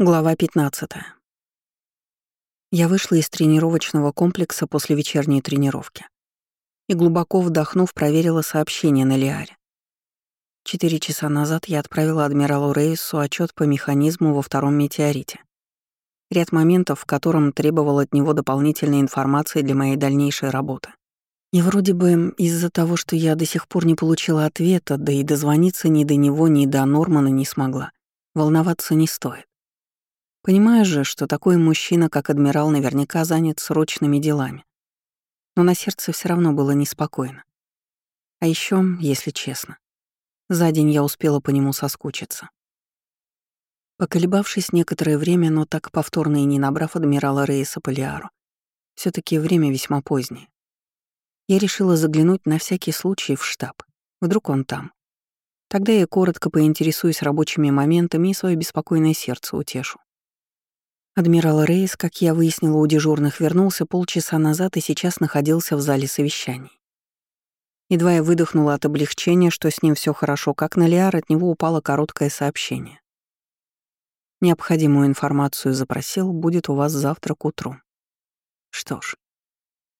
Глава 15. Я вышла из тренировочного комплекса после вечерней тренировки и, глубоко вдохнув, проверила сообщение на Лиаре. Четыре часа назад я отправила адмиралу Рейсу отчет по механизму во втором метеорите. Ряд моментов, в котором требовал от него дополнительной информации для моей дальнейшей работы. И вроде бы из-за того, что я до сих пор не получила ответа, да и дозвониться ни до него, ни до Нормана не смогла, волноваться не стоит. Понимаешь же, что такой мужчина, как адмирал, наверняка занят срочными делами. Но на сердце все равно было неспокойно. А еще, если честно, за день я успела по нему соскучиться. Поколебавшись некоторое время, но так повторно и не набрав адмирала Рейса Полиару, все таки время весьма позднее. Я решила заглянуть на всякий случай в штаб. Вдруг он там. Тогда я коротко поинтересуюсь рабочими моментами и свое беспокойное сердце утешу. Адмирал Рейс, как я выяснила у дежурных, вернулся полчаса назад и сейчас находился в зале совещаний. Едва я выдохнула от облегчения, что с ним все хорошо, как на Лиар от него упало короткое сообщение. Необходимую информацию запросил, будет у вас завтра к утру. Что ж,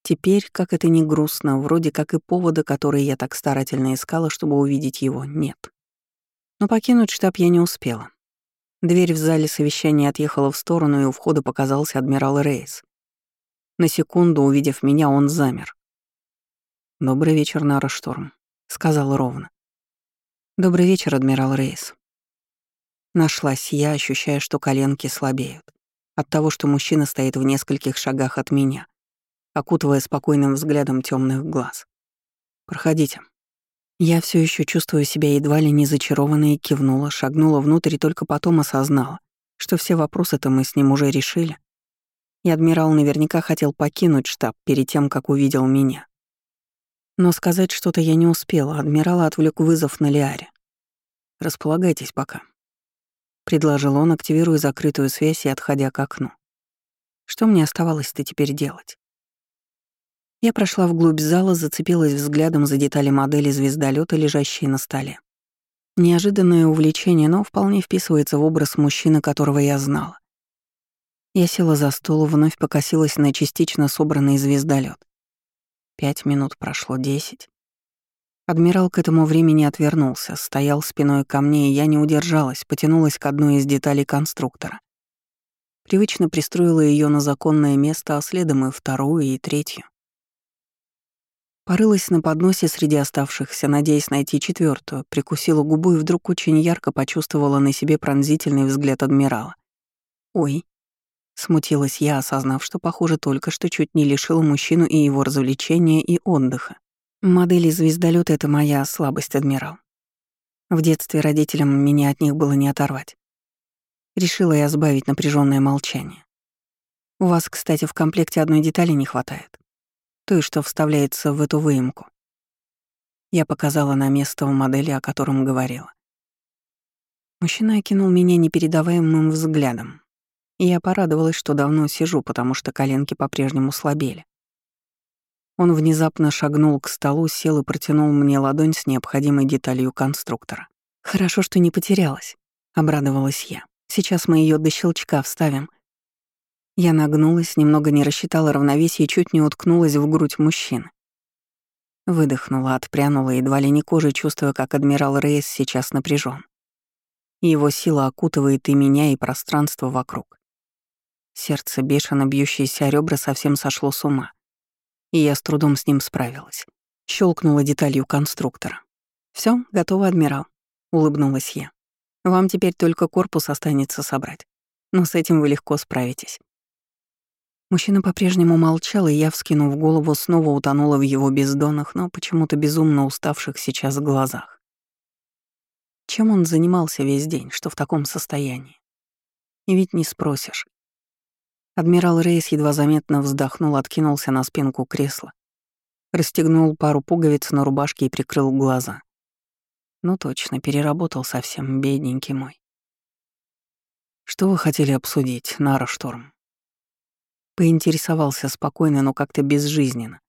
теперь, как это не грустно, вроде как и повода, который я так старательно искала, чтобы увидеть его, нет. Но покинуть штаб я не успела. Дверь в зале совещания отъехала в сторону, и у входа показался адмирал Рейс. На секунду, увидев меня, он замер. «Добрый вечер, Нара Шторм», — сказал ровно. «Добрый вечер, адмирал Рейс». Нашлась я, ощущая, что коленки слабеют. От того, что мужчина стоит в нескольких шагах от меня, окутывая спокойным взглядом темных глаз. «Проходите», я все еще чувствую себя едва ли не зачарованной и кивнула, шагнула внутрь и только потом осознала, что все вопросы-то мы с ним уже решили. И адмирал наверняка хотел покинуть штаб перед тем, как увидел меня. Но сказать что-то я не успела, адмирала отвлек вызов на Лиаре. «Располагайтесь пока», — предложил он, активируя закрытую связь и отходя к окну. Что мне оставалось-то теперь делать? Я прошла вглубь зала, зацепилась взглядом за детали модели звездолета, лежащие на столе. Неожиданное увлечение, но вполне вписывается в образ мужчины, которого я знала. Я села за стол, вновь покосилась на частично собранный звездолет. Пять минут прошло, десять. Адмирал к этому времени отвернулся, стоял спиной ко мне, и я не удержалась, потянулась к одной из деталей конструктора. Привычно пристроила ее на законное место, а следом и вторую, и третью. Порылась на подносе среди оставшихся, надеясь найти четвертую, прикусила губу и вдруг очень ярко почувствовала на себе пронзительный взгляд адмирала. «Ой», — смутилась я, осознав, что, похоже, только что чуть не лишила мужчину и его развлечения, и отдыха. Модели звездолета это моя слабость, адмирал. В детстве родителям меня от них было не оторвать. Решила я сбавить напряженное молчание. У вас, кстати, в комплекте одной детали не хватает той, что вставляется в эту выемку. Я показала на место в модели, о котором говорила. Мужчина окинул меня непередаваемым взглядом. И я порадовалась, что давно сижу, потому что коленки по-прежнему слабели. Он внезапно шагнул к столу, сел и протянул мне ладонь с необходимой деталью конструктора. «Хорошо, что не потерялась», — обрадовалась я. «Сейчас мы ее до щелчка вставим, я нагнулась, немного не рассчитала равновесие и чуть не уткнулась в грудь мужчины. Выдохнула, отпрянула, едва ли не кожей, чувствуя, как адмирал Рейс сейчас напряжен. Его сила окутывает и меня, и пространство вокруг. Сердце, бешено бьющееся ребра, совсем сошло с ума. И я с трудом с ним справилась. Щелкнула деталью конструктора. Все, готово, адмирал», — улыбнулась я. «Вам теперь только корпус останется собрать. Но с этим вы легко справитесь». Мужчина по-прежнему молчал, и я, вскинув голову, снова утонула в его бездонных, но почему-то безумно уставших сейчас глазах. Чем он занимался весь день, что в таком состоянии? И ведь не спросишь. Адмирал Рейс едва заметно вздохнул, откинулся на спинку кресла, расстегнул пару пуговиц на рубашке и прикрыл глаза. Ну точно, переработал совсем, бедненький мой. «Что вы хотели обсудить, Нара Шторм?» Поинтересовался спокойно, но как-то безжизненно.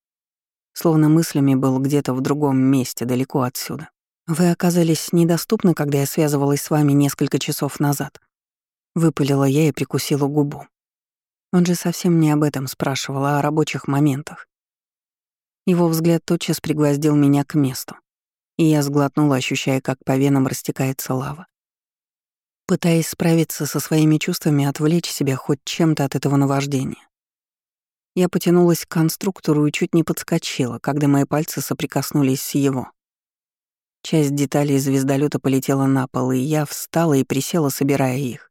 Словно мыслями был где-то в другом месте, далеко отсюда. Вы оказались недоступны, когда я связывалась с вами несколько часов назад. Выпалила я и прикусила губу. Он же совсем не об этом спрашивал, а о рабочих моментах. Его взгляд тотчас пригвоздил меня к месту, и я сглотнула, ощущая, как по венам растекается лава. Пытаясь справиться со своими чувствами, отвлечь себя хоть чем-то от этого наваждения. Я потянулась к конструктору и чуть не подскочила, когда мои пальцы соприкоснулись с его. Часть деталей звездолета полетела на пол, и я встала и присела, собирая их.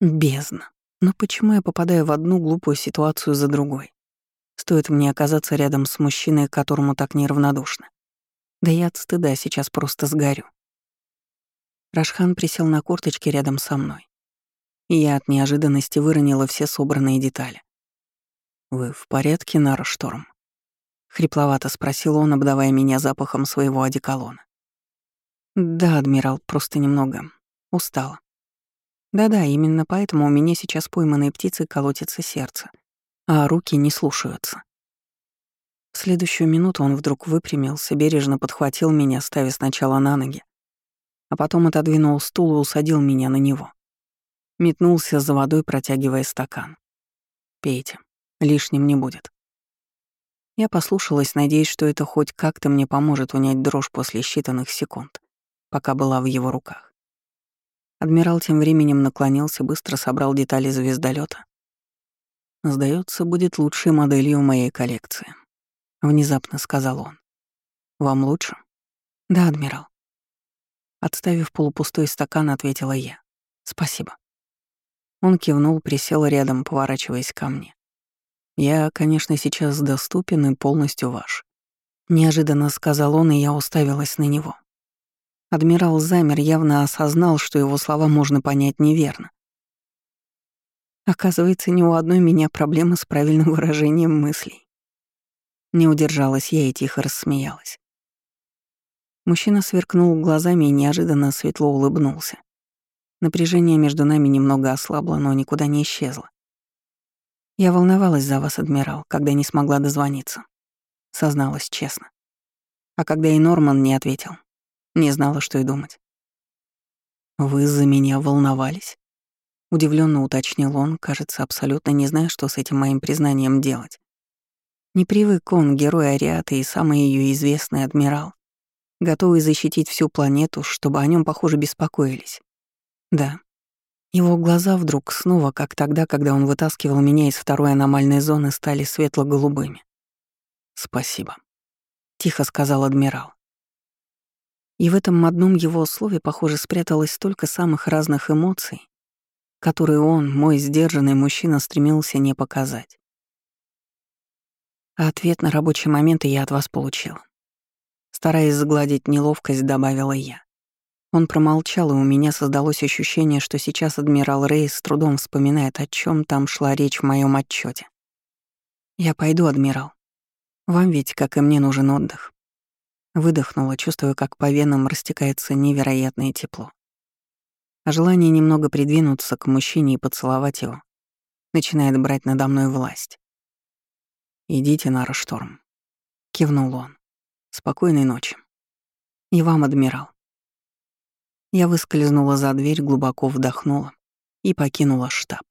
Бездна. Но почему я попадаю в одну глупую ситуацию за другой? Стоит мне оказаться рядом с мужчиной, которому так неравнодушно. Да я от стыда сейчас просто сгорю. Рашхан присел на корточки рядом со мной. И я от неожиданности выронила все собранные детали. «Вы в порядке, Нара Шторм?» — хрипловато спросил он, обдавая меня запахом своего одеколона. «Да, адмирал, просто немного. Устала. Да-да, именно поэтому у меня сейчас пойманные птицы колотится сердце, а руки не слушаются. В следующую минуту он вдруг выпрямился, бережно подхватил меня, ставя сначала на ноги, а потом отодвинул стул и усадил меня на него. Метнулся за водой, протягивая стакан. «Пейте, лишним не будет». Я послушалась, надеясь, что это хоть как-то мне поможет унять дрожь после считанных секунд, пока была в его руках. Адмирал тем временем наклонился, быстро собрал детали звездолета. Сдается, будет лучшей моделью моей коллекции. Внезапно сказал он. Вам лучше? Да, адмирал. Отставив полупустой стакан, ответила я. Спасибо. Он кивнул, присел рядом, поворачиваясь ко мне. «Я, конечно, сейчас доступен и полностью ваш». Неожиданно сказал он, и я уставилась на него. Адмирал замер, явно осознал, что его слова можно понять неверно. Оказывается, ни у одной меня проблемы с правильным выражением мыслей. Не удержалась я и тихо рассмеялась. Мужчина сверкнул глазами и неожиданно светло улыбнулся. Напряжение между нами немного ослабло, но никуда не исчезло. Я волновалась за вас, адмирал, когда не смогла дозвониться. Созналась честно. А когда и Норман не ответил, не знала, что и думать. «Вы за меня волновались?» Удивленно уточнил он, кажется, абсолютно не зная, что с этим моим признанием делать. Не привык он, герой Ариаты и самый ее известный адмирал, готовый защитить всю планету, чтобы о нем, похоже, беспокоились. Да. Его глаза вдруг снова, как тогда, когда он вытаскивал меня из второй аномальной зоны, стали светло-голубыми. «Спасибо», — тихо сказал адмирал. И в этом одном его слове, похоже, спряталось столько самых разных эмоций, которые он, мой сдержанный мужчина, стремился не показать. А ответ на рабочие моменты я от вас получила. Стараясь загладить неловкость, добавила я. Он промолчал, и у меня создалось ощущение, что сейчас адмирал Рейс с трудом вспоминает, о чем там шла речь в моем отчете. «Я пойду, адмирал. Вам ведь, как и мне, нужен отдых. Выдохнула, чувствуя, как по венам растекается невероятное тепло. А желание немного придвинуться к мужчине и поцеловать его начинает брать надо мной власть. «Идите на Рашторм», — кивнул он. «Спокойной ночи. И вам, адмирал». Я выскользнула за дверь, глубоко вдохнула и покинула штаб.